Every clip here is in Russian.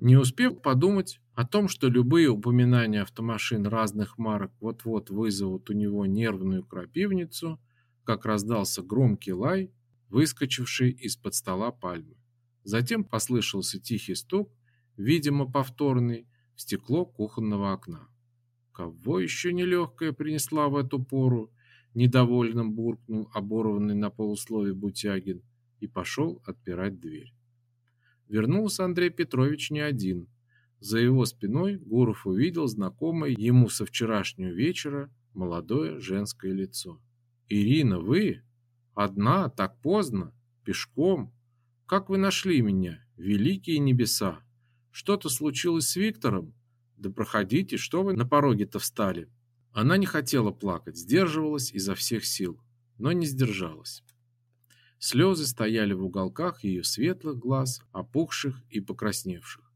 Не успев подумать о том, что любые упоминания автомашин разных марок вот-вот вызовут у него нервную крапивницу, как раздался громкий лай, выскочивший из-под стола пальмы. Затем послышался тихий стук, видимо, повторный, в стекло кухонного окна. Кого еще нелегкая принесла в эту пору? Недовольным буркнул оборванный на полуслове Бутягин и пошел отпирать дверь. Вернулся Андрей Петрович не один. За его спиной Гуров увидел знакомое ему со вчерашнего вечера молодое женское лицо. «Ирина, вы? Одна, так поздно? Пешком? Как вы нашли меня? Великие небеса! Что-то случилось с Виктором? Да проходите, что вы на пороге-то встали?» Она не хотела плакать, сдерживалась изо всех сил, но не сдержалась. Слезы стояли в уголках ее светлых глаз, опухших и покрасневших.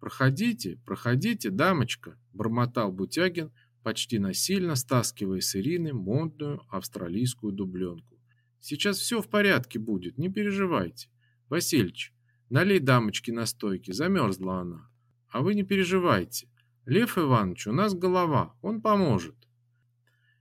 «Проходите, проходите, дамочка!» – бормотал Бутягин, почти насильно стаскивая с Ирины модную австралийскую дубленку. «Сейчас все в порядке будет, не переживайте. Васильич, налей дамочке настойки, замерзла она. А вы не переживайте. Лев Иванович, у нас голова, он поможет».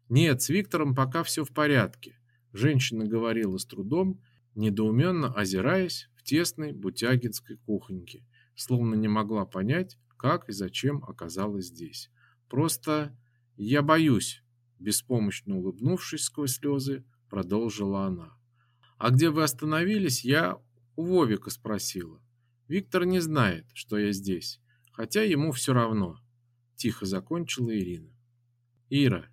«Нет, с Виктором пока все в порядке. Женщина говорила с трудом, недоуменно озираясь в тесной бутягинской кухоньке, словно не могла понять, как и зачем оказалась здесь. Просто я боюсь, беспомощно улыбнувшись сквозь слезы, продолжила она. А где вы остановились, я у Вовика спросила. Виктор не знает, что я здесь, хотя ему все равно, тихо закончила Ирина. Ира,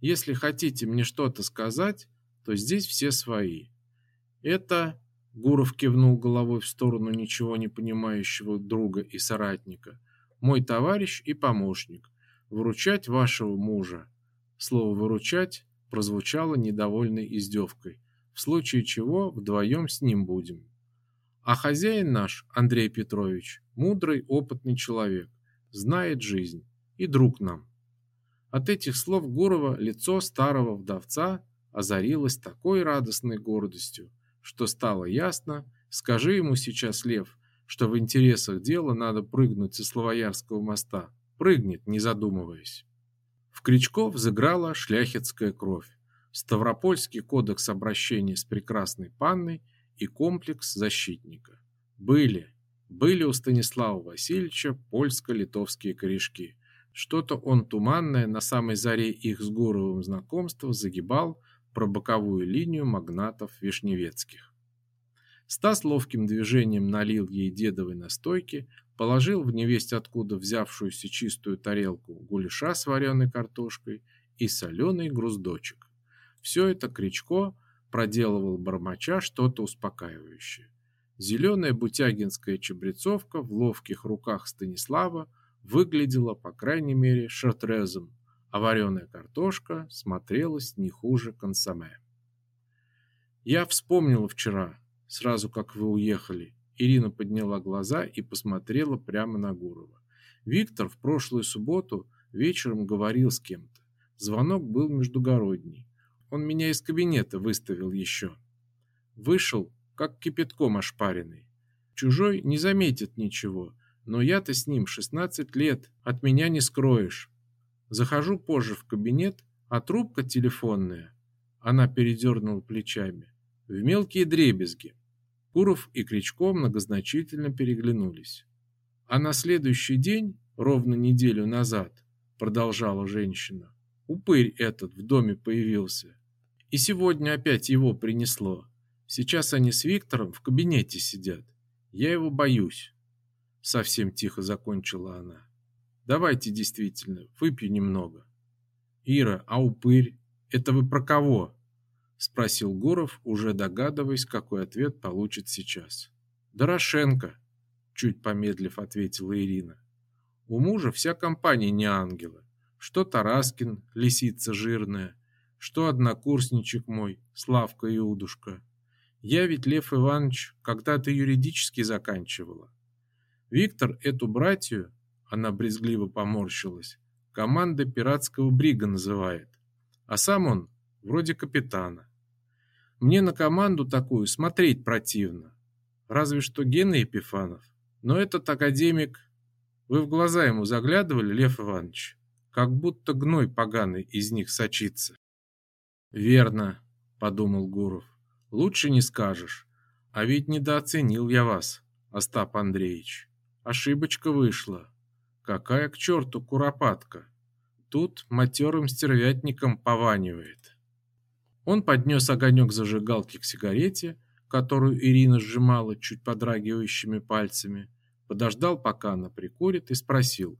если хотите мне что-то сказать, то здесь все свои. Это Гуров кивнул головой в сторону ничего не понимающего друга и соратника. Мой товарищ и помощник. Выручать вашего мужа. Слово выручать прозвучало недовольной издевкой. В случае чего вдвоем с ним будем. А хозяин наш, Андрей Петрович, мудрый, опытный человек, знает жизнь и друг нам. От этих слов Гурова лицо старого вдовца озарилась такой радостной гордостью, что стало ясно, скажи ему сейчас Лев, что в интересах дела надо прыгнуть со Славоярского моста. Прыгнет, не задумываясь. В Кричков взыграла шляхетская кровь, Ставропольский кодекс обращения с прекрасной панной и комплекс защитника. Были, были у Станислава Васильевича польско-литовские корешки. Что-то он туманное на самой заре их с Гуровым знакомства загибал про боковую линию магнатов Вишневецких. Стас ловким движением налил ей дедовой настойки, положил в невесть откуда взявшуюся чистую тарелку гуляша с вареной картошкой и соленый груздочек. Все это Кричко проделывал бормоча что-то успокаивающее. Зеленая бутягинская чабрецовка в ловких руках Станислава выглядела, по крайней мере, шартрезом, а вареная картошка смотрелась не хуже консоме. Я вспомнила вчера, сразу как вы уехали. Ирина подняла глаза и посмотрела прямо на Гурова. Виктор в прошлую субботу вечером говорил с кем-то. Звонок был междугородний. Он меня из кабинета выставил еще. Вышел, как кипятком ошпаренный. Чужой не заметит ничего, но я-то с ним 16 лет, от меня не скроешь. Захожу позже в кабинет, а трубка телефонная. Она передернула плечами. В мелкие дребезги. Куров и Кричко многозначительно переглянулись. А на следующий день, ровно неделю назад, продолжала женщина, упырь этот в доме появился. И сегодня опять его принесло. Сейчас они с Виктором в кабинете сидят. Я его боюсь. Совсем тихо закончила она. Давайте действительно, выпью немного. Ира, а упырь? Это вы про кого? Спросил Гуров, уже догадываясь, какой ответ получит сейчас. Дорошенко, чуть помедлив ответила Ирина. У мужа вся компания не ангелы. Что Тараскин, лисица жирная, что однокурсничек мой, Славка Иудушка. Я ведь, Лев Иванович, когда-то юридически заканчивала. Виктор эту братью она брезгливо поморщилась. Команда пиратского брига называет. А сам он вроде капитана. Мне на команду такую смотреть противно. Разве что Гена Епифанов. Но этот академик Вы в глаза ему заглядывали, Лев Иванович? Как будто гной поганый из них сочится. Верно, подумал Гуров. Лучше не скажешь. А ведь недооценил я вас, Остап Андреевич. Ошибочка вышла. Какая к черту куропатка? Тут матерым стервятником пованивает. Он поднес огонек зажигалки к сигарете, которую Ирина сжимала чуть подрагивающими пальцами, подождал, пока она прикурит, и спросил: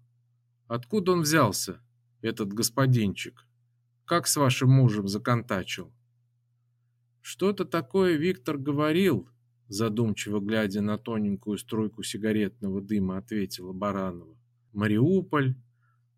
"Откуда он взялся, этот господинчик? Как с вашим мужем законтачил?" "Что-то такое Виктор говорил", задумчиво глядя на тоненькую струйку сигаретного дыма, ответила Баранова. "Мариуполь,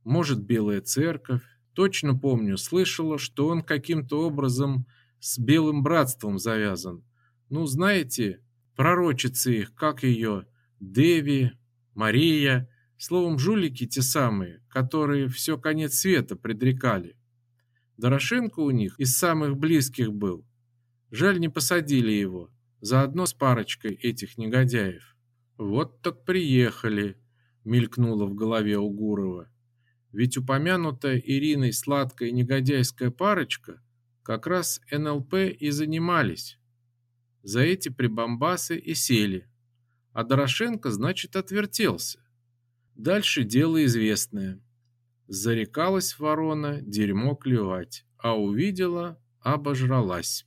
может, Белая церковь. Точно помню, слышала, что он каким-то образом с Белым братством завязан. Ну, знаете, пророчицы их, как ее, Деви, Мария, словом, жулики те самые, которые все конец света предрекали. Дорошенко у них из самых близких был. Жаль, не посадили его, заодно с парочкой этих негодяев. Вот так приехали, мелькнуло в голове у Гурова. Ведь упомянутая Ириной сладкая негодяйская парочка как раз НЛП и занимались. За эти прибамбасы и сели а Дорошенко, значит, отвертелся. Дальше дело известное. Зарекалась ворона дерьмо клевать, а увидела, обожралась.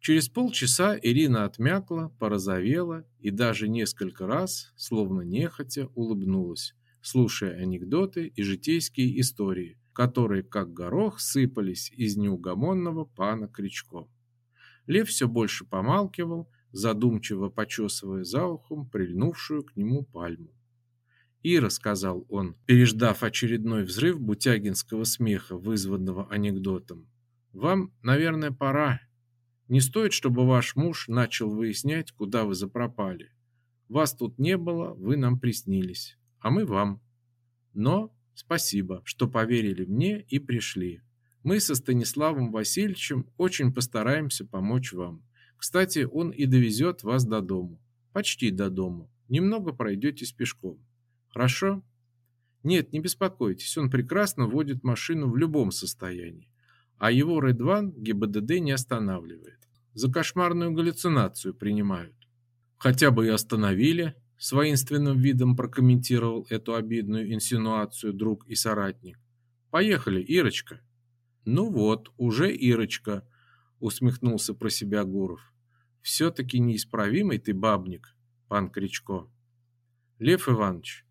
Через полчаса Ирина отмякла, порозовела и даже несколько раз, словно нехотя, улыбнулась, слушая анекдоты и житейские истории, которые как горох сыпались из неугомонного пана Кричко. Лев все больше помалкивал, задумчиво почесывая за ухом прильнувшую к нему пальму. «Ира», — сказал он, переждав очередной взрыв бутягинского смеха, вызванного анекдотом, — «вам, наверное, пора. Не стоит, чтобы ваш муж начал выяснять, куда вы запропали. Вас тут не было, вы нам приснились, а мы вам. Но спасибо, что поверили мне и пришли. Мы со Станиславом Васильевичем очень постараемся помочь вам. Кстати, он и довезет вас до дому. Почти до дому. Немного пройдете пешком. Хорошо? Нет, не беспокойтесь, он прекрасно водит машину в любом состоянии. А его Редван ГИБДД не останавливает. За кошмарную галлюцинацию принимают. Хотя бы и остановили, с воинственным видом прокомментировал эту обидную инсинуацию друг и соратник. Поехали, Ирочка. Ну вот, уже Ирочка, усмехнулся про себя Гуров. Все-таки неисправимый ты бабник, пан Кричко. Лев Иванович,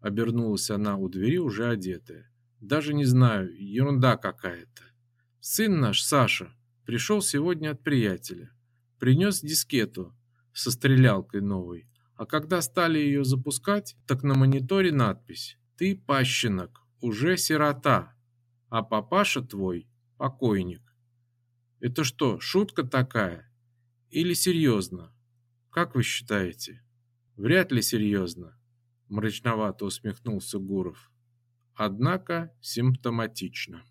обернулась она у двери уже одетая. Даже не знаю, ерунда какая-то. Сын наш, Саша, пришел сегодня от приятеля. Принес дискету со стрелялкой новой. А когда стали ее запускать, так на мониторе надпись «Ты, пащенок, уже сирота, а папаша твой покойник». Это что, шутка такая? Или серьезно? Как вы считаете? Вряд ли серьезно, мрачновато усмехнулся Гуров. Однако симптоматично.